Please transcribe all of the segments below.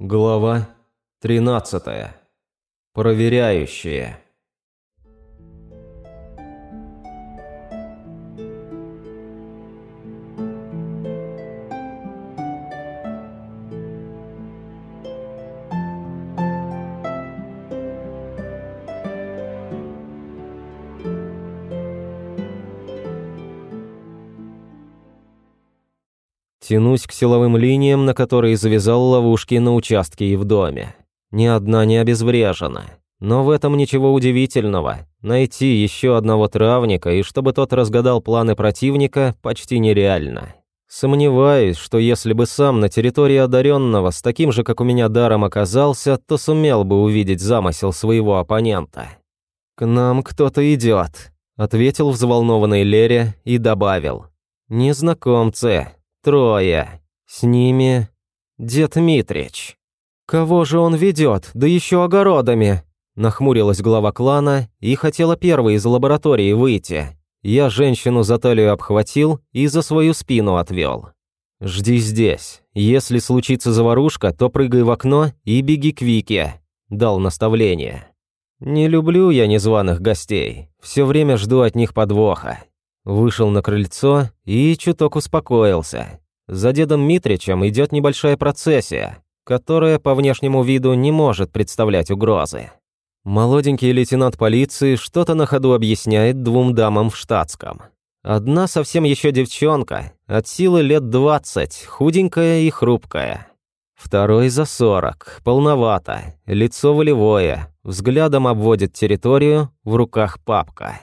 Глава 13. Проверяющие. Тянусь к силовым линиям, на которые завязал ловушки на участке и в доме. Ни одна не обезврежена. Но в этом ничего удивительного. Найти еще одного травника и чтобы тот разгадал планы противника почти нереально. Сомневаюсь, что если бы сам на территории одаренного с таким же, как у меня, даром оказался, то сумел бы увидеть замысел своего оппонента. «К нам кто-то идет», — ответил взволнованный Лере и добавил. «Незнакомцы, Трое. С ними дед Митрич. Кого же он ведет, да еще огородами? Нахмурилась глава клана и хотела первой из лаборатории выйти. Я женщину за талию обхватил и за свою спину отвел. «Жди здесь. Если случится заварушка, то прыгай в окно и беги к Вике», – дал наставление. «Не люблю я незваных гостей. Все время жду от них подвоха. Вышел на крыльцо и чуток успокоился. За дедом Митричем идет небольшая процессия, которая по внешнему виду не может представлять угрозы. Молоденький лейтенант полиции что-то на ходу объясняет двум дамам в штатском. Одна совсем еще девчонка, от силы лет двадцать, худенькая и хрупкая. Второй за сорок, полновато, лицо волевое, взглядом обводит территорию, в руках папка.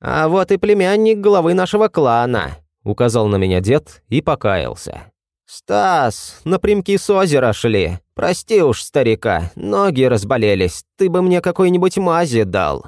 «А вот и племянник главы нашего клана», — указал на меня дед и покаялся. «Стас, напрямки с озера шли. Прости уж, старика, ноги разболелись. Ты бы мне какой-нибудь мази дал».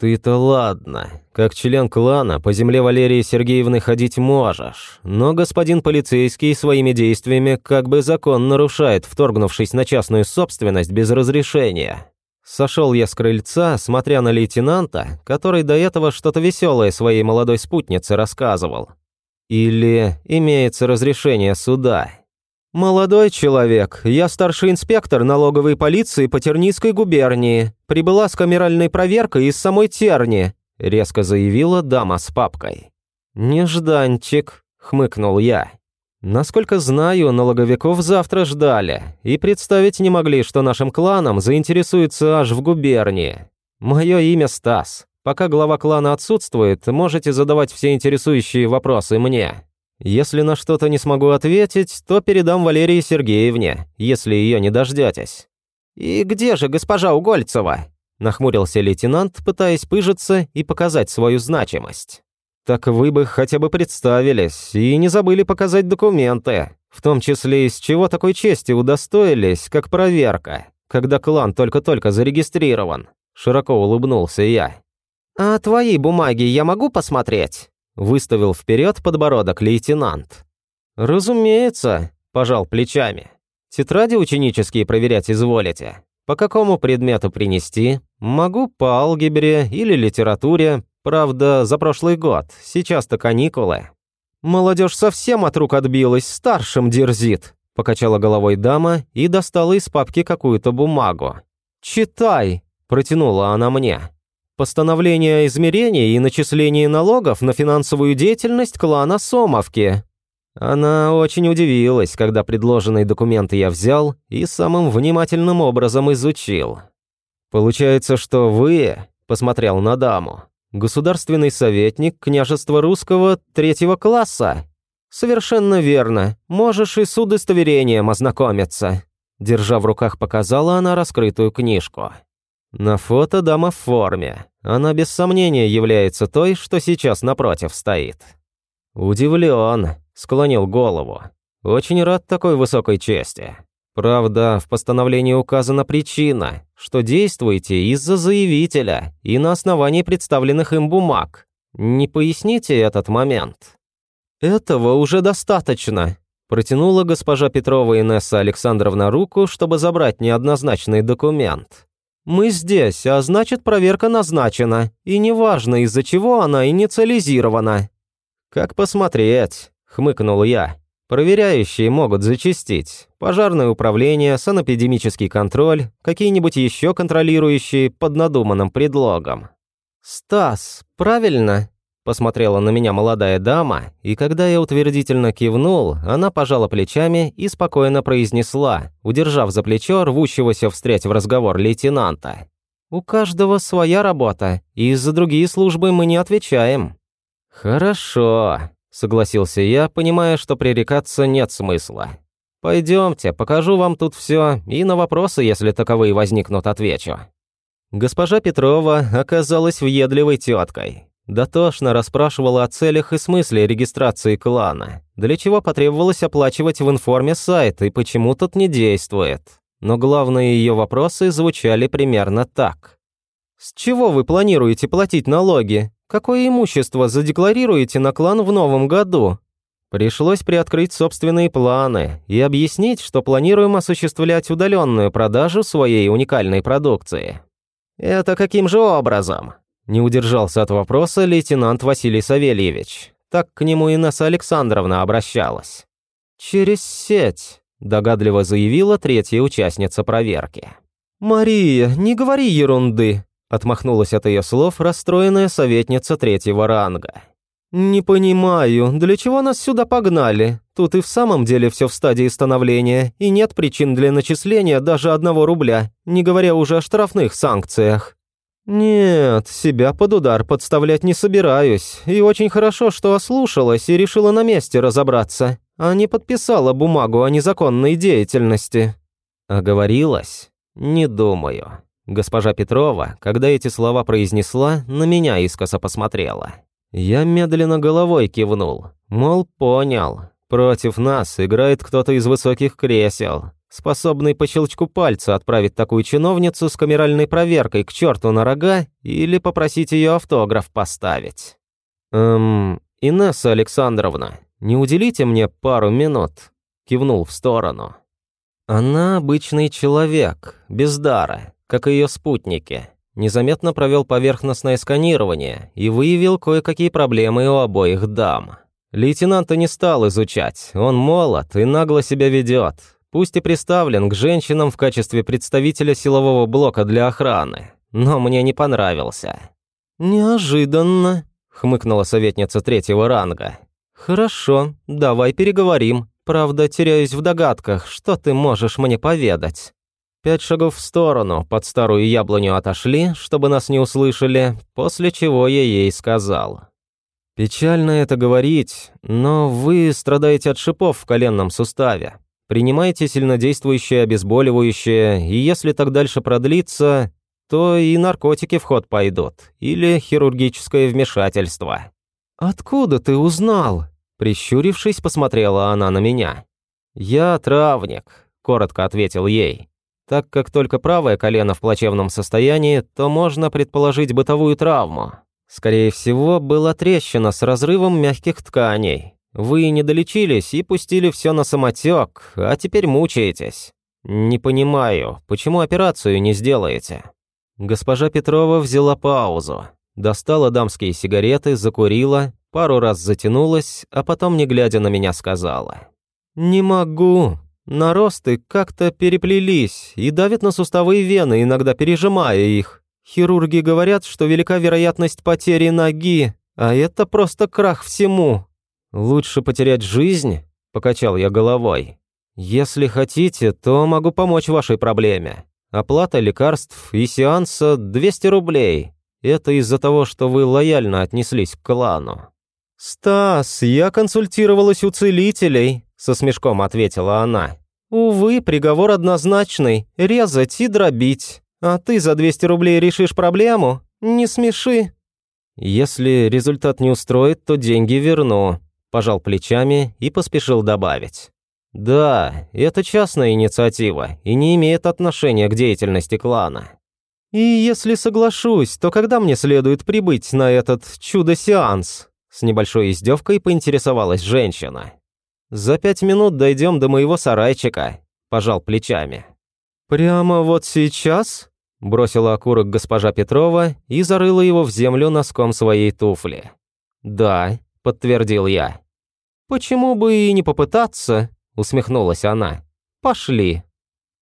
«Ты-то ладно. Как член клана по земле Валерии Сергеевны ходить можешь, но господин полицейский своими действиями как бы закон нарушает, вторгнувшись на частную собственность без разрешения. Сошел я с крыльца, смотря на лейтенанта, который до этого что-то веселое своей молодой спутнице рассказывал. Или имеется разрешение суда. «Молодой человек, я старший инспектор налоговой полиции по Тернийской губернии. Прибыла с камеральной проверкой из самой Терни», – резко заявила дама с папкой. «Нежданчик», – хмыкнул я. Насколько знаю, налоговиков завтра ждали и представить не могли, что нашим кланом заинтересуется аж в губернии. Мое имя Стас. Пока глава клана отсутствует, можете задавать все интересующие вопросы мне. Если на что-то не смогу ответить, то передам Валерии Сергеевне, если ее не дождетесь». «И где же госпожа Угольцева?» – нахмурился лейтенант, пытаясь пыжиться и показать свою значимость. Так вы бы хотя бы представились и не забыли показать документы, в том числе из чего такой чести удостоились, как проверка, когда клан только-только зарегистрирован. Широко улыбнулся я. «А твои бумаги я могу посмотреть?» Выставил вперед подбородок лейтенант. «Разумеется», – пожал плечами. «Тетради ученические проверять изволите? По какому предмету принести? Могу по алгебре или литературе, Правда, за прошлый год, сейчас-то каникулы. Молодежь совсем от рук отбилась, старшим дерзит. Покачала головой дама и достала из папки какую-то бумагу. «Читай», – протянула она мне. «Постановление о измерении и начислении налогов на финансовую деятельность клана Сомовки». Она очень удивилась, когда предложенные документы я взял и самым внимательным образом изучил. «Получается, что вы...» – посмотрел на даму государственный советник княжества русского третьего класса. Совершенно верно. Можешь и с удостоверением ознакомиться. Держа в руках, показала она раскрытую книжку. На фото дама в форме. Она без сомнения является той, что сейчас напротив стоит. Удивлен, склонил голову. Очень рад такой высокой чести. Правда, в постановлении указана причина, что действуете из-за заявителя и на основании представленных им бумаг. Не поясните этот момент? Этого уже достаточно, протянула госпожа Петрова Инесса Александровна руку, чтобы забрать неоднозначный документ. Мы здесь, а значит, проверка назначена, и неважно, из-за чего она инициализирована. Как посмотреть, хмыкнул я. Проверяющие могут зачастить. Пожарное управление, санэпидемический контроль, какие-нибудь еще контролирующие под надуманным предлогом. «Стас, правильно?» Посмотрела на меня молодая дама, и когда я утвердительно кивнул, она пожала плечами и спокойно произнесла, удержав за плечо рвущегося встрять в разговор лейтенанта. «У каждого своя работа, и за другие службы мы не отвечаем». «Хорошо», — согласился я, понимая, что пререкаться нет смысла. Пойдемте, покажу вам тут все, и на вопросы, если таковые возникнут, отвечу». Госпожа Петрова оказалась въедливой теткой. Дотошно расспрашивала о целях и смысле регистрации клана, для чего потребовалось оплачивать в информе сайт и почему тут не действует. Но главные ее вопросы звучали примерно так. «С чего вы планируете платить налоги? Какое имущество задекларируете на клан в новом году?» Пришлось приоткрыть собственные планы и объяснить, что планируем осуществлять удаленную продажу своей уникальной продукции. «Это каким же образом?» Не удержался от вопроса лейтенант Василий Савельевич. Так к нему Инесса Александровна обращалась. «Через сеть», – догадливо заявила третья участница проверки. «Мария, не говори ерунды», – отмахнулась от ее слов расстроенная советница третьего ранга. «Не понимаю, для чего нас сюда погнали? Тут и в самом деле все в стадии становления, и нет причин для начисления даже одного рубля, не говоря уже о штрафных санкциях». «Нет, себя под удар подставлять не собираюсь, и очень хорошо, что ослушалась и решила на месте разобраться, а не подписала бумагу о незаконной деятельности». Оговорилась? Не думаю. Госпожа Петрова, когда эти слова произнесла, на меня искоса посмотрела. Я медленно головой кивнул, мол, понял. Против нас играет кто-то из высоких кресел способный по щелчку пальца отправить такую чиновницу с камеральной проверкой к черту на рога или попросить ее автограф поставить. «Эм, Инесса Александровна, не уделите мне пару минут?» Кивнул в сторону. Она обычный человек, без дара, как и ее спутники. Незаметно провел поверхностное сканирование и выявил кое-какие проблемы у обоих дам. Лейтенанта не стал изучать, он молод и нагло себя ведет, Пусть и приставлен к женщинам в качестве представителя силового блока для охраны, но мне не понравился. «Неожиданно», — хмыкнула советница третьего ранга. «Хорошо, давай переговорим. Правда, теряюсь в догадках, что ты можешь мне поведать». Пять шагов в сторону, под старую яблоню отошли, чтобы нас не услышали, после чего я ей сказал. «Печально это говорить, но вы страдаете от шипов в коленном суставе. Принимайте сильнодействующее обезболивающее, и если так дальше продлится, то и наркотики в ход пойдут, или хирургическое вмешательство». «Откуда ты узнал?» Прищурившись, посмотрела она на меня. «Я травник», – коротко ответил ей. «Так как только правое колено в плачевном состоянии, то можно предположить бытовую травму. Скорее всего, была трещина с разрывом мягких тканей. Вы не долечились и пустили все на самотек, а теперь мучаетесь. Не понимаю, почему операцию не сделаете?» Госпожа Петрова взяла паузу, достала дамские сигареты, закурила, пару раз затянулась, а потом, не глядя на меня, сказала. «Не могу. Наросты как-то переплелись и давят на суставы и вены, иногда пережимая их. Хирурги говорят, что велика вероятность потери ноги, а это просто крах всему. «Лучше потерять жизнь?» – покачал я головой. «Если хотите, то могу помочь вашей проблеме. Оплата лекарств и сеанса – 200 рублей. Это из-за того, что вы лояльно отнеслись к клану». «Стас, я консультировалась у целителей», – со смешком ответила она. «Увы, приговор однозначный – резать и дробить. А ты за 200 рублей решишь проблему? Не смеши». «Если результат не устроит, то деньги верну», пожал плечами и поспешил добавить. «Да, это частная инициатива и не имеет отношения к деятельности клана. И если соглашусь, то когда мне следует прибыть на этот чудо-сеанс?» С небольшой издевкой поинтересовалась женщина. «За пять минут дойдем до моего сарайчика», – пожал плечами. «Прямо вот сейчас?» – бросила окурок госпожа Петрова и зарыла его в землю носком своей туфли. «Да», – подтвердил я. «Почему бы и не попытаться?» – усмехнулась она. «Пошли».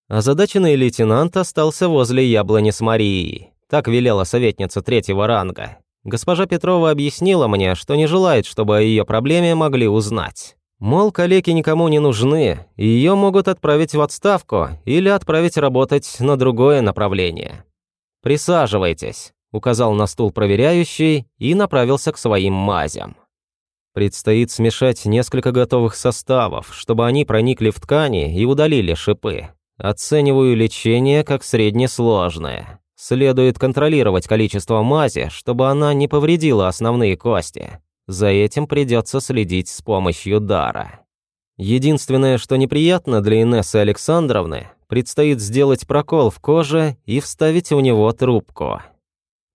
Озадаченный лейтенант остался возле яблони с Марией. Так велела советница третьего ранга. Госпожа Петрова объяснила мне, что не желает, чтобы о ее проблеме могли узнать. Мол, калеки никому не нужны, и ее могут отправить в отставку или отправить работать на другое направление. «Присаживайтесь», – указал на стул проверяющий и направился к своим мазям. Предстоит смешать несколько готовых составов, чтобы они проникли в ткани и удалили шипы. Оцениваю лечение как среднесложное. Следует контролировать количество мази, чтобы она не повредила основные кости. За этим придется следить с помощью дара. Единственное, что неприятно для Инессы Александровны, предстоит сделать прокол в коже и вставить у него трубку.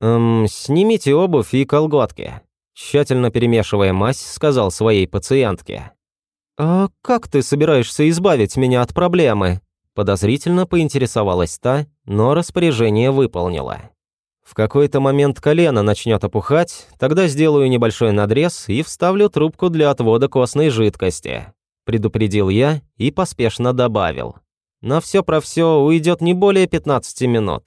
«Эм, снимите обувь и колготки», Тщательно перемешивая мазь, сказал своей пациентке. «А как ты собираешься избавить меня от проблемы?» Подозрительно поинтересовалась та, но распоряжение выполнила. В какой-то момент колено начнет опухать, тогда сделаю небольшой надрез и вставлю трубку для отвода костной жидкости. Предупредил я и поспешно добавил. На все про все уйдет не более 15 минут.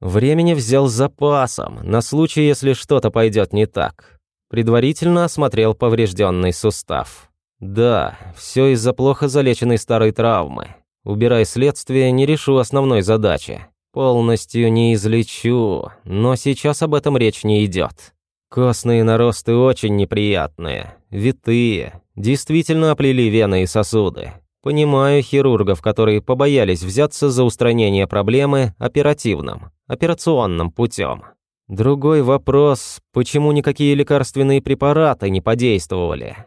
Времени взял с запасом, на случай, если что-то пойдет не так. Предварительно осмотрел поврежденный сустав. Да, все из-за плохо залеченной старой травмы. Убирая следствие, не решу основной задачи. Полностью не излечу, но сейчас об этом речь не идет. Костные наросты очень неприятные, витые, действительно оплели вены и сосуды. Понимаю хирургов, которые побоялись взяться за устранение проблемы оперативным, операционным путем. Другой вопрос, почему никакие лекарственные препараты не подействовали?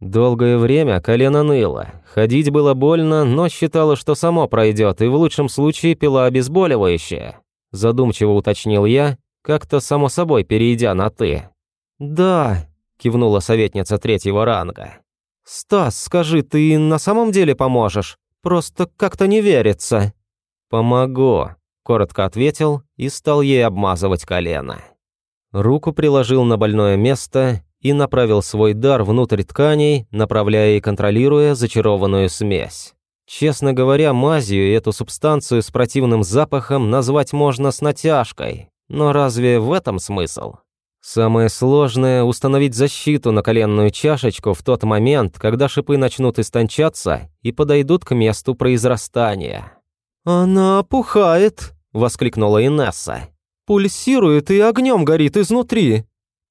Долгое время колено ныло. Ходить было больно, но считала, что само пройдет, и в лучшем случае пила обезболивающее. Задумчиво уточнил я, как-то само собой перейдя на «ты». «Да», – кивнула советница третьего ранга. «Стас, скажи, ты на самом деле поможешь? Просто как-то не верится». «Помогу», коротко ответил и стал ей обмазывать колено. Руку приложил на больное место и направил свой дар внутрь тканей, направляя и контролируя зачарованную смесь. Честно говоря, мазью эту субстанцию с противным запахом назвать можно с натяжкой. Но разве в этом смысл? Самое сложное – установить защиту на коленную чашечку в тот момент, когда шипы начнут истончаться и подойдут к месту произрастания. «Она опухает!» – воскликнула Инесса. «Пульсирует и огнем горит изнутри».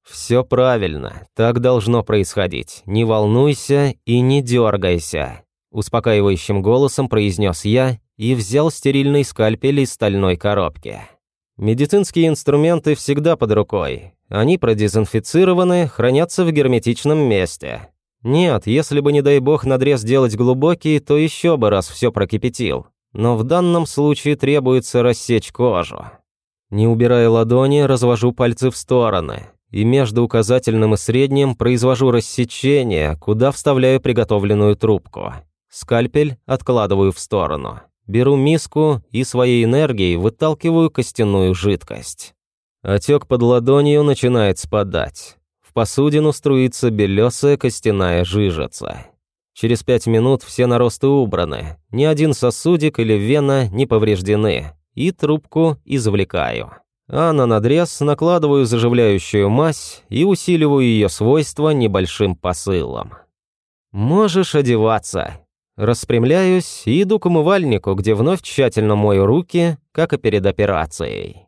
«Все правильно, так должно происходить. Не волнуйся и не дергайся», – успокаивающим голосом произнес я и взял стерильный скальпель из стальной коробки. Медицинские инструменты всегда под рукой. Они продезинфицированы, хранятся в герметичном месте. Нет, если бы, не дай бог, надрез делать глубокий, то еще бы раз все прокипятил но в данном случае требуется рассечь кожу. Не убирая ладони, развожу пальцы в стороны, и между указательным и средним произвожу рассечение, куда вставляю приготовленную трубку. Скальпель откладываю в сторону. Беру миску и своей энергией выталкиваю костяную жидкость. Отек под ладонью начинает спадать. В посудину струится белесая костяная жижица. Через пять минут все наросты убраны, ни один сосудик или вена не повреждены, и трубку извлекаю. А на надрез накладываю заживляющую мазь и усиливаю ее свойства небольшим посылом. Можешь одеваться. Распрямляюсь и иду к умывальнику, где вновь тщательно мою руки, как и перед операцией.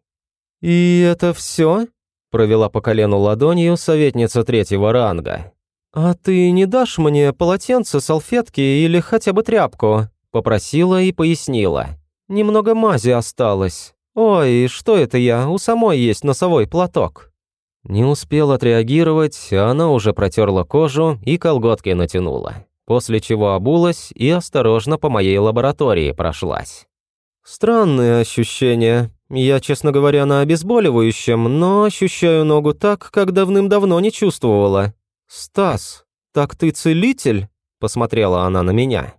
«И это все? провела по колену ладонью советница третьего ранга. «А ты не дашь мне полотенце, салфетки или хотя бы тряпку?» Попросила и пояснила. «Немного мази осталось. Ой, что это я? У самой есть носовой платок». Не успел отреагировать, она уже протерла кожу и колготки натянула, после чего обулась и осторожно по моей лаборатории прошлась. «Странные ощущения. Я, честно говоря, на обезболивающем, но ощущаю ногу так, как давным-давно не чувствовала. «Стас, так ты целитель?» – посмотрела она на меня.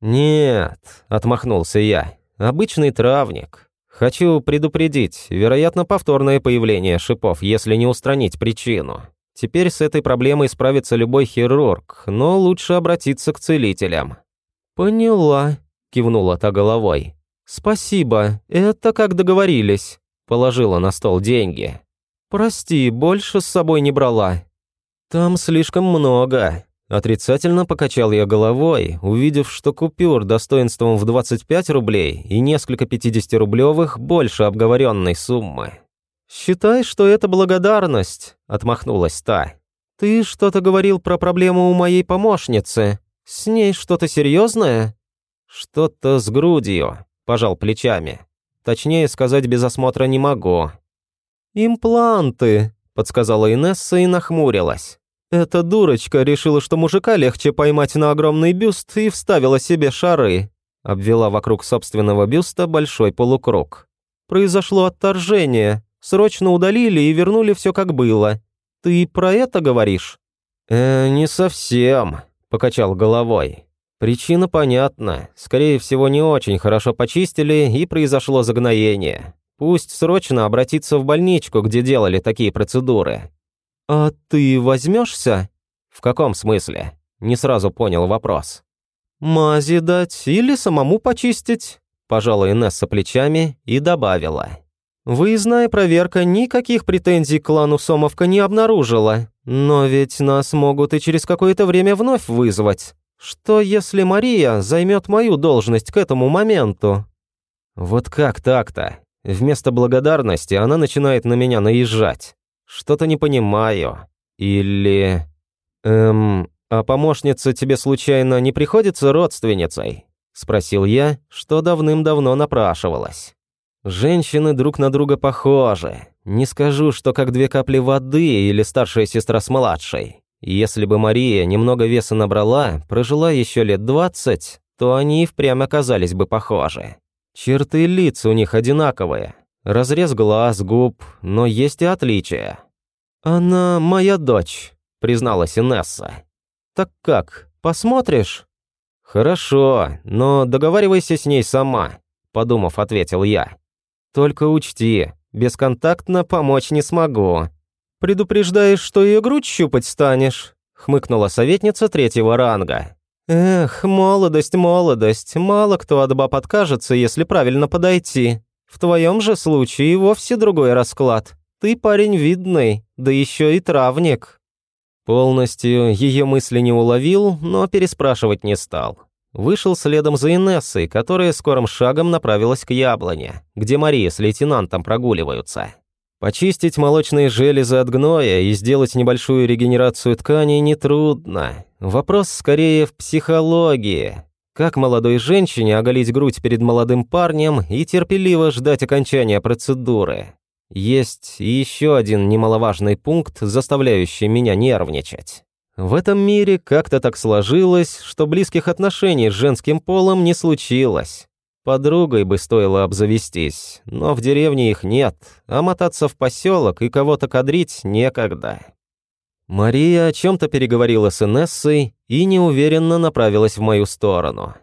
«Нет», – отмахнулся я, – «обычный травник. Хочу предупредить, вероятно, повторное появление шипов, если не устранить причину. Теперь с этой проблемой справится любой хирург, но лучше обратиться к целителям». «Поняла», – кивнула та головой. «Спасибо, это как договорились», – положила на стол деньги. «Прости, больше с собой не брала». «Там слишком много», Отрицательно покачал я головой, увидев, что купюр достоинством в 25 рублей и несколько 50-рублевых больше обговоренной суммы. «Считай, что это благодарность», — отмахнулась та. «Ты что-то говорил про проблему у моей помощницы. С ней что-то серьезное?» «Что-то с грудью», — пожал плечами. «Точнее сказать без осмотра не могу». «Импланты», — подсказала Инесса и нахмурилась. Эта дурочка решила, что мужика легче поймать на огромный бюст и вставила себе шары. Обвела вокруг собственного бюста большой полукруг. Произошло отторжение. Срочно удалили и вернули все как было. Ты про это говоришь? Э, не совсем, покачал головой. Причина понятна. Скорее всего, не очень хорошо почистили и произошло загноение. Пусть срочно обратиться в больничку, где делали такие процедуры. «А ты возьмешься?» «В каком смысле?» Не сразу понял вопрос. «Мази дать или самому почистить?» Пожала Инесса плечами и добавила. «Выездная проверка никаких претензий к клану Сомовка не обнаружила, но ведь нас могут и через какое-то время вновь вызвать. Что если Мария займет мою должность к этому моменту?» «Вот как так-то? Вместо благодарности она начинает на меня наезжать. Что-то не понимаю. Или... Эм... А помощница тебе случайно не приходится родственницей? Спросил я, что давным-давно напрашивалось. Женщины друг на друга похожи. Не скажу, что как две капли воды или старшая сестра с младшей. Если бы Мария немного веса набрала, прожила еще лет двадцать, то они и впрямь оказались бы похожи. Черты лиц у них одинаковые, Разрез глаз, губ, но есть и отличия. «Она моя дочь», — призналась Инесса. «Так как, посмотришь?» «Хорошо, но договаривайся с ней сама», — подумав, ответил я. «Только учти, бесконтактно помочь не смогу». «Предупреждаешь, что ее грудь щупать станешь?» — хмыкнула советница третьего ранга. «Эх, молодость, молодость, мало кто от баб откажется, если правильно подойти. В твоем же случае вовсе другой расклад. Ты парень видный, да еще и травник». Полностью ее мысли не уловил, но переспрашивать не стал. Вышел следом за Инессой, которая скорым шагом направилась к яблоне, где Мария с лейтенантом прогуливаются. Почистить молочные железы от гноя и сделать небольшую регенерацию тканей нетрудно. Вопрос скорее в психологии. Как молодой женщине оголить грудь перед молодым парнем и терпеливо ждать окончания процедуры? Есть еще один немаловажный пункт, заставляющий меня нервничать. В этом мире как-то так сложилось, что близких отношений с женским полом не случилось. Подругой бы стоило обзавестись, но в деревне их нет, а мотаться в поселок и кого-то кадрить некогда. Мария о чем-то переговорила с Инессой и неуверенно направилась в мою сторону.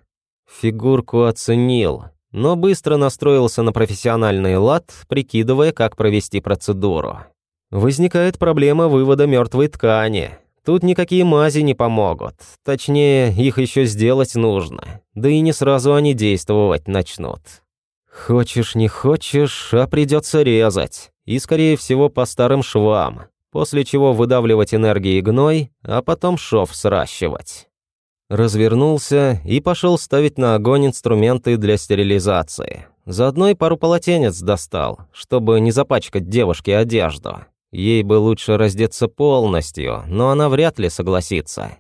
Фигурку оценил, но быстро настроился на профессиональный лад, прикидывая, как провести процедуру. Возникает проблема вывода мертвой ткани. Тут никакие мази не помогут. Точнее, их еще сделать нужно. Да и не сразу они действовать начнут. Хочешь, не хочешь, а придется резать. И, скорее всего, по старым швам после чего выдавливать энергии гной, а потом шов сращивать. Развернулся и пошел ставить на огонь инструменты для стерилизации. Заодно и пару полотенец достал, чтобы не запачкать девушке одежду. Ей бы лучше раздеться полностью, но она вряд ли согласится.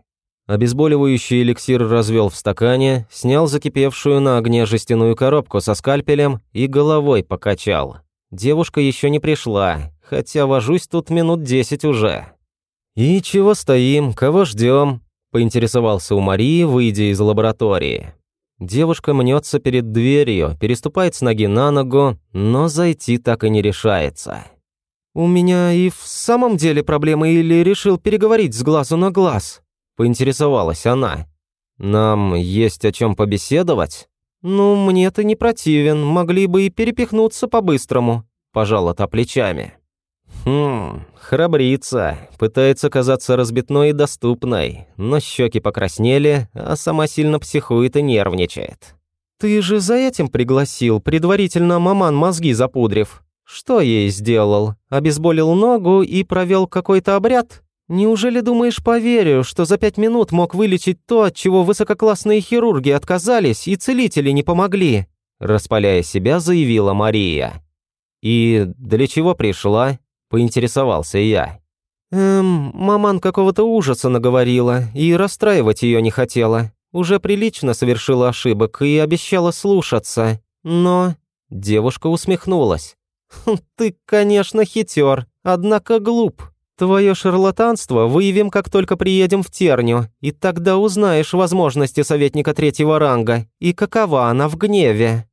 Обезболивающий эликсир развел в стакане, снял закипевшую на огне жестяную коробку со скальпелем и головой покачал. Девушка еще не пришла, хотя вожусь тут минут десять уже. «И чего стоим, кого ждем?» – поинтересовался у Марии, выйдя из лаборатории. Девушка мнется перед дверью, переступает с ноги на ногу, но зайти так и не решается. «У меня и в самом деле проблемы или решил переговорить с глазу на глаз?» – поинтересовалась она. «Нам есть о чем побеседовать?» «Ну, мне-то не противен, могли бы и перепихнуться по-быстрому», – пожала та плечами. Хм, храбрится, пытается казаться разбитной и доступной, но щеки покраснели, а сама сильно психует и нервничает. «Ты же за этим пригласил, предварительно маман мозги запудрив. Что ей сделал? Обезболил ногу и провел какой-то обряд? Неужели думаешь, поверю, что за пять минут мог вылечить то, от чего высококлассные хирурги отказались и целители не помогли?» Распаляя себя, заявила Мария. «И для чего пришла?» – поинтересовался я. «Эм, маман какого-то ужаса наговорила и расстраивать ее не хотела. Уже прилично совершила ошибок и обещала слушаться. Но...» Девушка усмехнулась. «Хм, «Ты, конечно, хитер, однако глуп. Твое шарлатанство выявим, как только приедем в Терню, и тогда узнаешь возможности советника третьего ранга и какова она в гневе».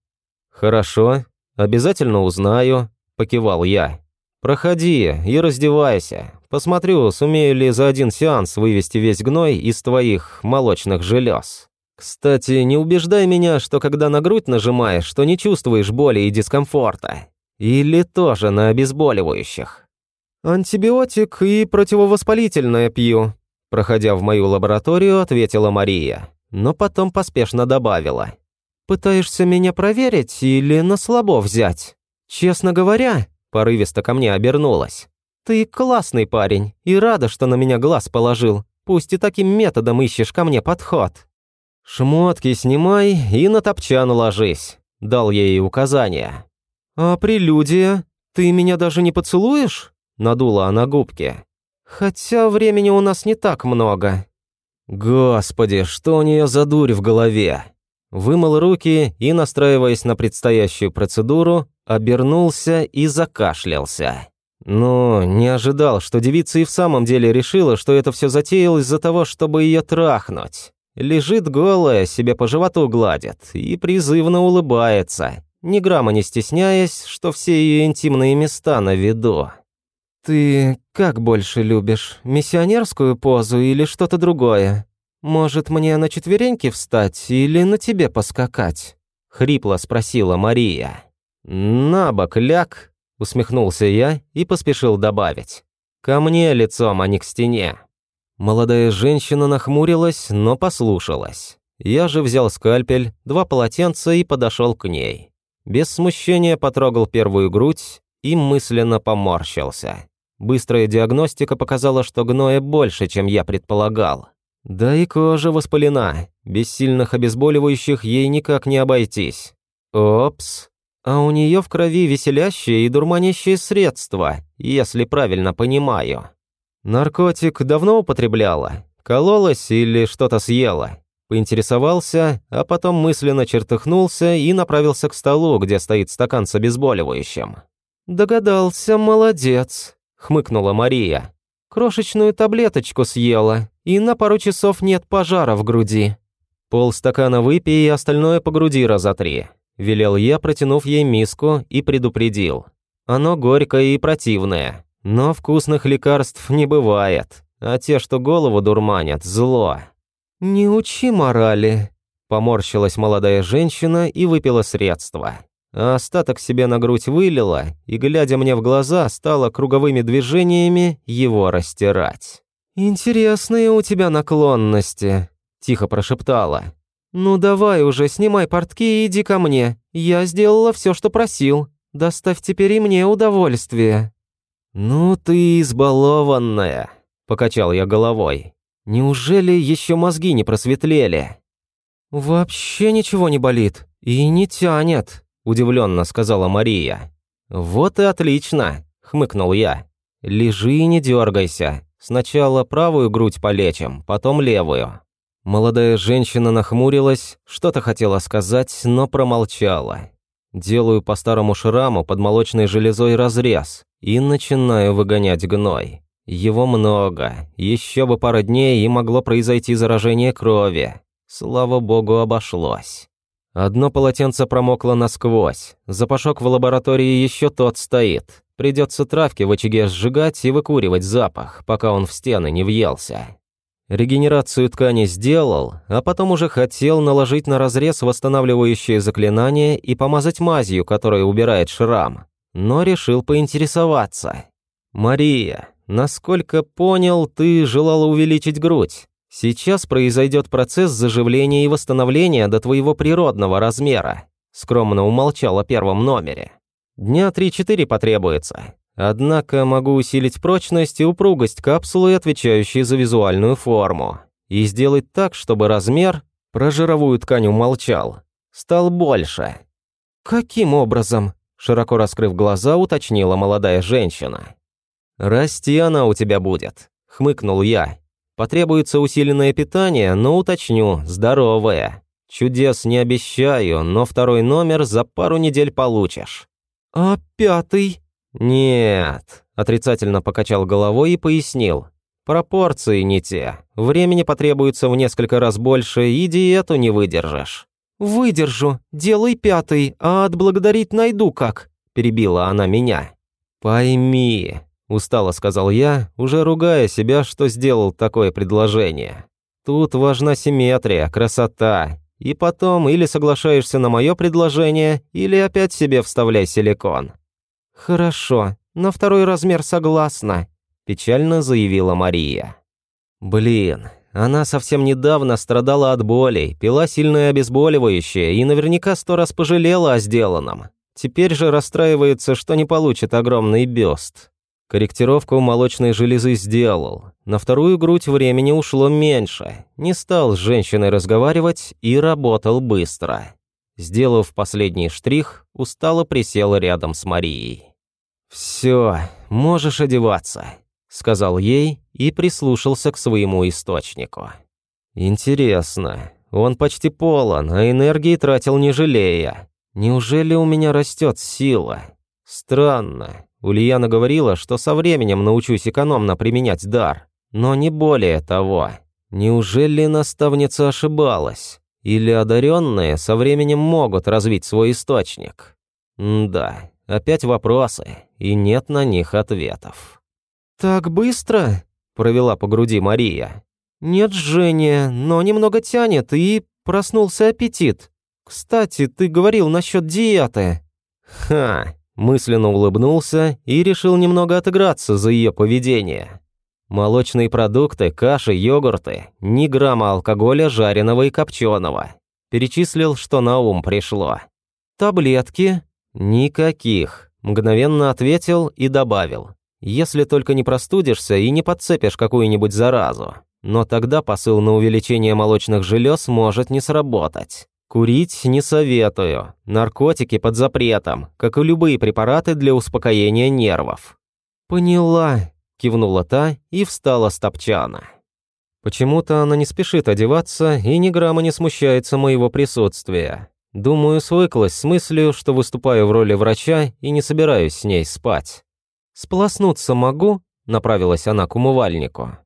«Хорошо, обязательно узнаю», – покивал я. «Проходи и раздевайся. Посмотрю, сумею ли за один сеанс вывести весь гной из твоих молочных желез. Кстати, не убеждай меня, что когда на грудь нажимаешь, то не чувствуешь боли и дискомфорта. Или тоже на обезболивающих. Антибиотик и противовоспалительное пью. Проходя в мою лабораторию, ответила Мария, но потом поспешно добавила. «Пытаешься меня проверить или на слабо взять? Честно говоря, порывисто ко мне обернулась. «Ты классный парень, и рада, что на меня глаз положил. Пусть и таким методом ищешь ко мне подход». «Шмотки снимай и на топчан ложись», — дал ей указание. «А прелюдия? Ты меня даже не поцелуешь?» — надула она губки. «Хотя времени у нас не так много». «Господи, что у нее за дурь в голове?» Вымыл руки и, настраиваясь на предстоящую процедуру, обернулся и закашлялся. Но не ожидал, что девица и в самом деле решила, что это все затеялось из-за того, чтобы ее трахнуть. Лежит голая, себе по животу гладит и призывно улыбается, ни грамма не стесняясь, что все ее интимные места на виду. «Ты как больше любишь, миссионерскую позу или что-то другое? Может, мне на четвереньки встать или на тебе поскакать?» — хрипло спросила Мария. «На бок ляг», — усмехнулся я и поспешил добавить. «Ко мне лицом, а не к стене». Молодая женщина нахмурилась, но послушалась. Я же взял скальпель, два полотенца и подошел к ней. Без смущения потрогал первую грудь и мысленно поморщился. Быстрая диагностика показала, что гноя больше, чем я предполагал. Да и кожа воспалена, без сильных обезболивающих ей никак не обойтись. Опс, а у нее в крови веселящие и дурманящие средства, если правильно понимаю. Наркотик давно употребляла? Кололась или что-то съела? Поинтересовался, а потом мысленно чертыхнулся и направился к столу, где стоит стакан с обезболивающим. «Догадался, молодец», — хмыкнула Мария. «Крошечную таблеточку съела, и на пару часов нет пожара в груди». «Полстакана выпей и остальное по груди раза три. Велел я, протянув ей миску, и предупредил. Оно горькое и противное, но вкусных лекарств не бывает, а те, что голову дурманят, зло. «Не учи морали», – поморщилась молодая женщина и выпила средство. А остаток себе на грудь вылила и, глядя мне в глаза, стала круговыми движениями его растирать. «Интересные у тебя наклонности», – тихо прошептала. «Ну давай уже, снимай портки и иди ко мне. Я сделала все, что просил. Доставь теперь и мне удовольствие». «Ну ты избалованная», — покачал я головой. «Неужели еще мозги не просветлели?» «Вообще ничего не болит и не тянет», — удивленно сказала Мария. «Вот и отлично», — хмыкнул я. «Лежи и не дергайся. Сначала правую грудь полечим, потом левую». Молодая женщина нахмурилась, что-то хотела сказать, но промолчала. Делаю по старому шраму под молочной железой разрез и начинаю выгонять гной. Его много, еще бы пара дней и могло произойти заражение крови. Слава богу, обошлось. Одно полотенце промокло насквозь, запашок в лаборатории еще тот стоит. Придется травки в очаге сжигать и выкуривать запах, пока он в стены не въелся. Регенерацию ткани сделал, а потом уже хотел наложить на разрез восстанавливающее заклинание и помазать мазью, которая убирает шрам. Но решил поинтересоваться. «Мария, насколько понял, ты желала увеличить грудь. Сейчас произойдет процесс заживления и восстановления до твоего природного размера», скромно умолчал о первом номере. «Дня 3-4 потребуется. Однако могу усилить прочность и упругость капсулы, отвечающей за визуальную форму, и сделать так, чтобы размер, про жировую ткань умолчал, стал больше». «Каким образом?» Широко раскрыв глаза, уточнила молодая женщина. «Расти она у тебя будет», — хмыкнул я. «Потребуется усиленное питание, но уточню, здоровое. Чудес не обещаю, но второй номер за пару недель получишь». «А пятый?» «Нет», — отрицательно покачал головой и пояснил. «Пропорции не те. Времени потребуется в несколько раз больше, и диету не выдержишь». «Выдержу. Делай пятый, а отблагодарить найду как», — перебила она меня. «Пойми», — устало сказал я, уже ругая себя, что сделал такое предложение. «Тут важна симметрия, красота. И потом или соглашаешься на мое предложение, или опять себе вставляй силикон». «Хорошо, на второй размер согласна», — печально заявила Мария. «Блин, она совсем недавно страдала от боли, пила сильное обезболивающее и наверняка сто раз пожалела о сделанном. Теперь же расстраивается, что не получит огромный бюст. Корректировку молочной железы сделал. На вторую грудь времени ушло меньше. Не стал с женщиной разговаривать и работал быстро. Сделав последний штрих, устало присел рядом с Марией. «Все, можешь одеваться», — сказал ей и прислушался к своему источнику. «Интересно, он почти полон, а энергии тратил не жалея. Неужели у меня растет сила? Странно. Ульяна говорила, что со временем научусь экономно применять дар. Но не более того. Неужели наставница ошибалась? Или одаренные со временем могут развить свой источник? Да, опять вопросы, и нет на них ответов. «Так быстро?» – провела по груди Мария. «Нет жжения, но немного тянет, и проснулся аппетит. Кстати, ты говорил насчет диеты». «Ха!» – мысленно улыбнулся и решил немного отыграться за ее поведение. Молочные продукты, каши, йогурты, ни грамма алкоголя жареного и копченого. Перечислил, что на ум пришло. «Таблетки?» «Никаких», – мгновенно ответил и добавил. «Если только не простудишься и не подцепишь какую-нибудь заразу. Но тогда посыл на увеличение молочных желез может не сработать. Курить не советую. Наркотики под запретом, как и любые препараты для успокоения нервов». «Поняла», кивнула та и встала с топчана. Почему-то она не спешит одеваться и ни грамма не смущается моего присутствия. Думаю, свыклась с мыслью, что выступаю в роли врача и не собираюсь с ней спать. «Сполоснуться могу?» – направилась она к умывальнику.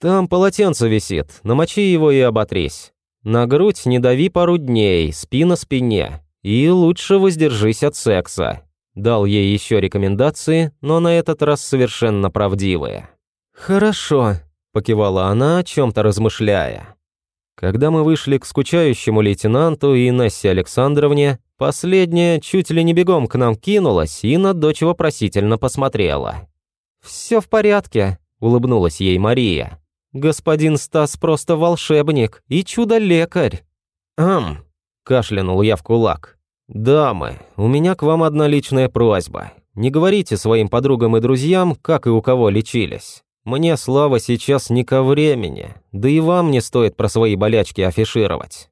«Там полотенце висит, намочи его и оботрись. На грудь не дави пару дней, спи на спине. И лучше воздержись от секса. Дал ей еще рекомендации, но на этот раз совершенно правдивые. «Хорошо», – покивала она, о чем-то размышляя. Когда мы вышли к скучающему лейтенанту и Инессе Александровне, последняя чуть ли не бегом к нам кинулась и на дочь вопросительно посмотрела. «Все в порядке», – улыбнулась ей Мария. «Господин Стас просто волшебник и чудо-лекарь». «Ам», – кашлянул я в кулак. «Дамы, у меня к вам одна личная просьба. Не говорите своим подругам и друзьям, как и у кого лечились. Мне слава сейчас не ко времени, да и вам не стоит про свои болячки афишировать».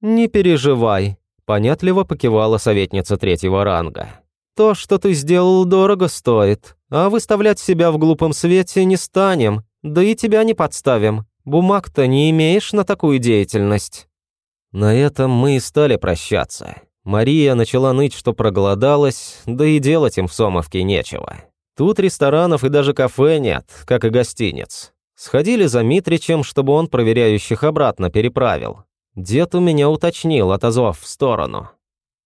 «Не переживай», – понятливо покивала советница третьего ранга. «То, что ты сделал, дорого стоит, а выставлять себя в глупом свете не станем, да и тебя не подставим. Бумаг-то не имеешь на такую деятельность». На этом мы и стали прощаться. Мария начала ныть, что проголодалась, да и делать им в Сомовке нечего. Тут ресторанов и даже кафе нет, как и гостиниц. Сходили за Митричем, чтобы он проверяющих обратно переправил. Дед у меня уточнил, отозвав в сторону.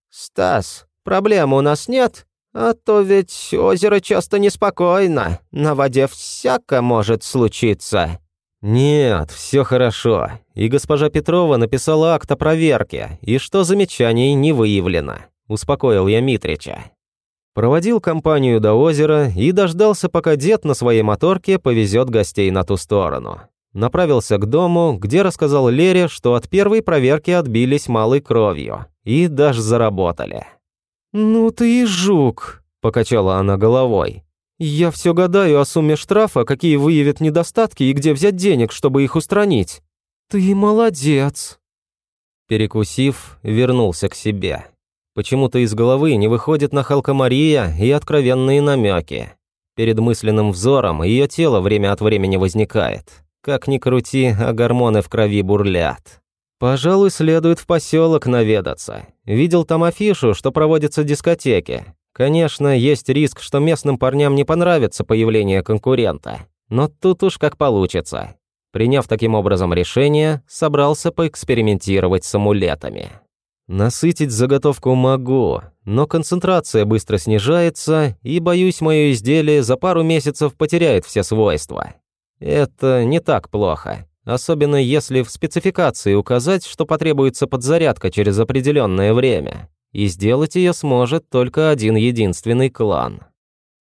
«Стас, проблем у нас нет? А то ведь озеро часто неспокойно, на воде всяко может случиться». «Нет, все хорошо. И госпожа Петрова написала акт о проверке, и что замечаний не выявлено», – успокоил я Митрича. Проводил компанию до озера и дождался, пока дед на своей моторке повезет гостей на ту сторону. Направился к дому, где рассказал Лере, что от первой проверки отбились малой кровью и даже заработали. «Ну ты и жук», – покачала она головой. «Я все гадаю о сумме штрафа, какие выявят недостатки и где взять денег, чтобы их устранить. Ты молодец». Перекусив, вернулся к себе. Почему-то из головы не выходит нахалка Мария и откровенные намеки. Перед мысленным взором ее тело время от времени возникает. Как ни крути, а гормоны в крови бурлят. Пожалуй, следует в поселок наведаться. Видел там афишу, что проводятся дискотеки. Конечно, есть риск, что местным парням не понравится появление конкурента. Но тут уж как получится. Приняв таким образом решение, собрался поэкспериментировать с амулетами. Насытить заготовку могу, но концентрация быстро снижается, и, боюсь, мое изделие за пару месяцев потеряет все свойства. Это не так плохо, особенно если в спецификации указать, что потребуется подзарядка через определенное время, и сделать ее сможет только один единственный клан.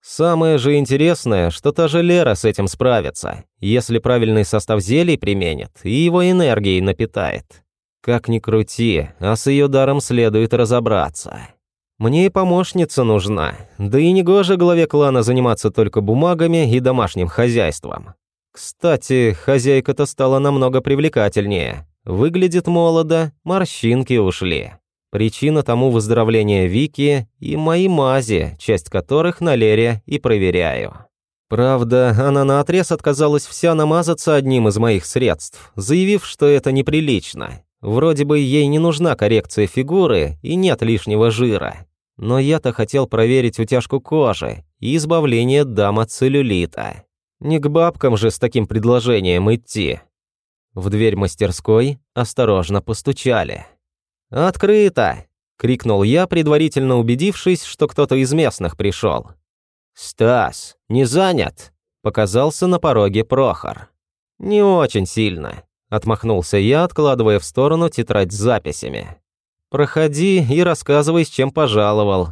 Самое же интересное, что та же Лера с этим справится, если правильный состав зелий применит и его энергией напитает. Как ни крути, а с ее даром следует разобраться. Мне и помощница нужна, да и негоже главе клана заниматься только бумагами и домашним хозяйством. Кстати, хозяйка-то стала намного привлекательнее. Выглядит молодо, морщинки ушли. Причина тому выздоровления Вики и мои мази, часть которых на Лере и проверяю. Правда, она наотрез отказалась вся намазаться одним из моих средств, заявив, что это неприлично, Вроде бы ей не нужна коррекция фигуры и нет лишнего жира. Но я-то хотел проверить утяжку кожи и избавление дам от целлюлита. Не к бабкам же с таким предложением идти. В дверь мастерской осторожно постучали. «Открыто!» — крикнул я, предварительно убедившись, что кто-то из местных пришел. «Стас, не занят?» — показался на пороге Прохор. «Не очень сильно. Отмахнулся я, откладывая в сторону тетрадь с записями. «Проходи и рассказывай, с чем пожаловал.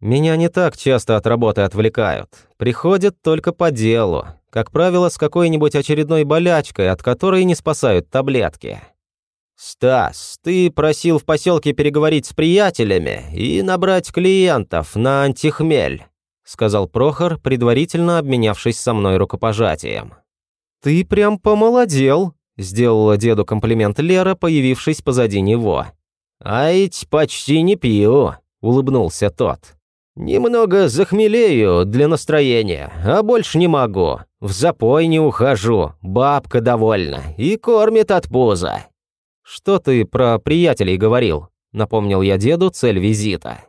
Меня не так часто от работы отвлекают. Приходят только по делу. Как правило, с какой-нибудь очередной болячкой, от которой не спасают таблетки». «Стас, ты просил в поселке переговорить с приятелями и набрать клиентов на антихмель», сказал Прохор, предварительно обменявшись со мной рукопожатием. «Ты прям помолодел», Сделала деду комплимент Лера, появившись позади него. «Айдь, почти не пью», — улыбнулся тот. «Немного захмелею для настроения, а больше не могу. В запой не ухожу, бабка довольна и кормит от пуза». «Что ты про приятелей говорил?» — напомнил я деду цель визита.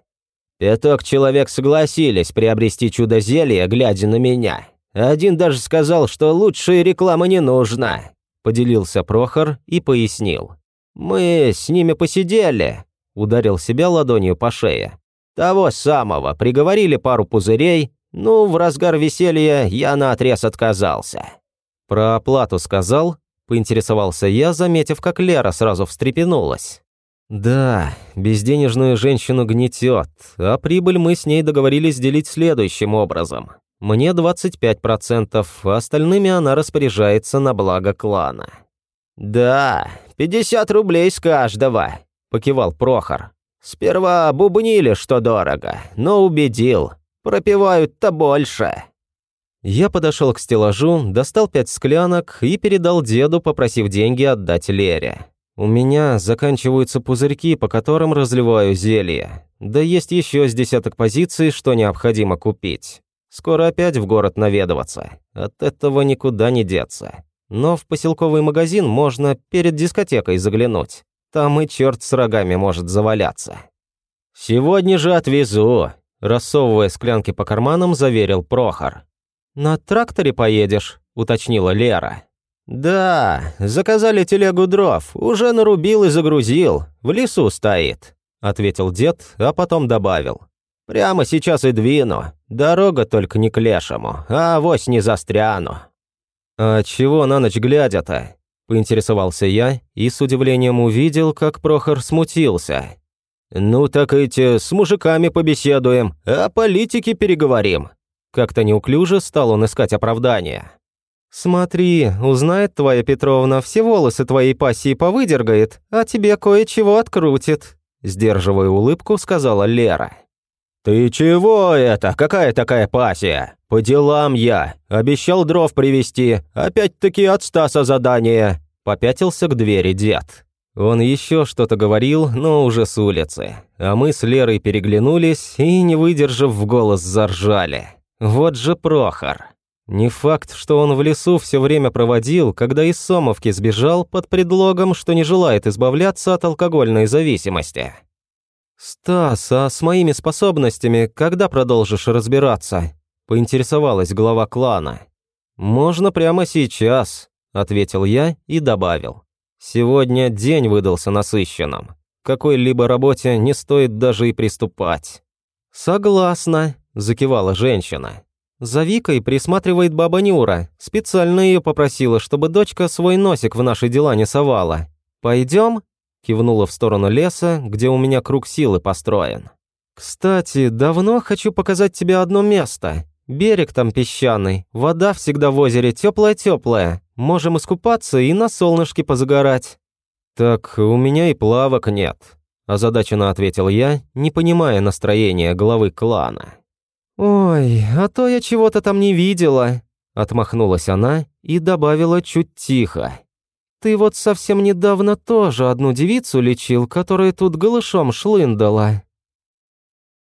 «Пяток человек согласились приобрести чудо-зелье, глядя на меня. Один даже сказал, что лучшей рекламы не нужна поделился Прохор и пояснил. «Мы с ними посидели», — ударил себя ладонью по шее. «Того самого, приговорили пару пузырей, ну, в разгар веселья я наотрез отказался». «Про оплату сказал?» — поинтересовался я, заметив, как Лера сразу встрепенулась. «Да, безденежную женщину гнетет, а прибыль мы с ней договорились делить следующим образом. Мне 25%, а остальными она распоряжается на благо клана. «Да, 50 рублей с каждого», — покивал Прохор. «Сперва бубнили, что дорого, но убедил. Пропивают-то больше». Я подошел к стеллажу, достал пять склянок и передал деду, попросив деньги отдать Лере. У меня заканчиваются пузырьки, по которым разливаю зелье. Да есть еще с десяток позиций, что необходимо купить. Скоро опять в город наведываться. От этого никуда не деться. Но в поселковый магазин можно перед дискотекой заглянуть. Там и черт с рогами может заваляться. «Сегодня же отвезу», – рассовывая склянки по карманам, заверил Прохор. «На тракторе поедешь?» – уточнила Лера. «Да, заказали телегу дров, уже нарубил и загрузил, в лесу стоит», – ответил дед, а потом добавил. Прямо сейчас и двину. Дорога только не к лешему, а авось не застряну». «А чего на ночь глядя-то?» – поинтересовался я и с удивлением увидел, как Прохор смутился. «Ну так эти, с мужиками побеседуем, о политике переговорим». Как-то неуклюже стал он искать оправдания. «Смотри, узнает твоя Петровна, все волосы твоей пассии повыдергает, а тебе кое-чего открутит», сдерживая улыбку, сказала Лера. «Ты чего это? Какая такая пассия? По делам я. Обещал дров привезти. Опять-таки от Стаса задание». Попятился к двери дед. Он еще что-то говорил, но уже с улицы. А мы с Лерой переглянулись и, не выдержав, в голос заржали. Вот же Прохор. Не факт, что он в лесу все время проводил, когда из Сомовки сбежал под предлогом, что не желает избавляться от алкогольной зависимости. «Стас, а с моими способностями когда продолжишь разбираться?» – поинтересовалась глава клана. «Можно прямо сейчас», – ответил я и добавил. «Сегодня день выдался насыщенным. Какой-либо работе не стоит даже и приступать». «Согласна», – закивала женщина. «За Викой присматривает баба Нюра. Специально ее попросила, чтобы дочка свой носик в наши дела не совала. Пойдем?» кивнула в сторону леса, где у меня круг силы построен. «Кстати, давно хочу показать тебе одно место. Берег там песчаный, вода всегда в озере теплая-теплая. Можем искупаться и на солнышке позагорать». «Так у меня и плавок нет», – озадаченно ответил я, не понимая настроения главы клана. «Ой, а то я чего-то там не видела», – отмахнулась она и добавила чуть тихо. Ты вот совсем недавно тоже одну девицу лечил, которая тут голышом шлындала.